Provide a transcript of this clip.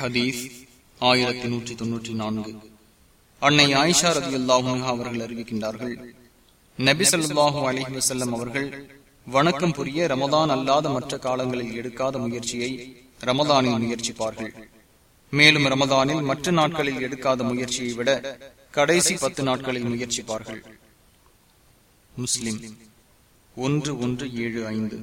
ஹதீஸ் ஆயிரத்தி நூற்றி தொன்னூற்றி நான்கு. அன்னை ஆயிஷா ரதி அல்லாஹா அவர்கள் அறிவிக்கின்றார்கள் நபி சொல்லாஹு அலிஹி வசல்லம் அவர்கள் வணக்கம் புரிய ரமதான் அல்லாத மற்ற காலங்களில் எடுக்காத முயற்சியை ரமதானில் முயற்சிப்பார்கள். மேலும் ரமதானில் மற்ற நாட்களில் எடுக்காத முயற்சியை விட கடைசி பத்து நாட்களில் முயற்சிப்பார்கள். முஸ்லிம் ஒன்று ஒன்று ஏழு ஐந்து.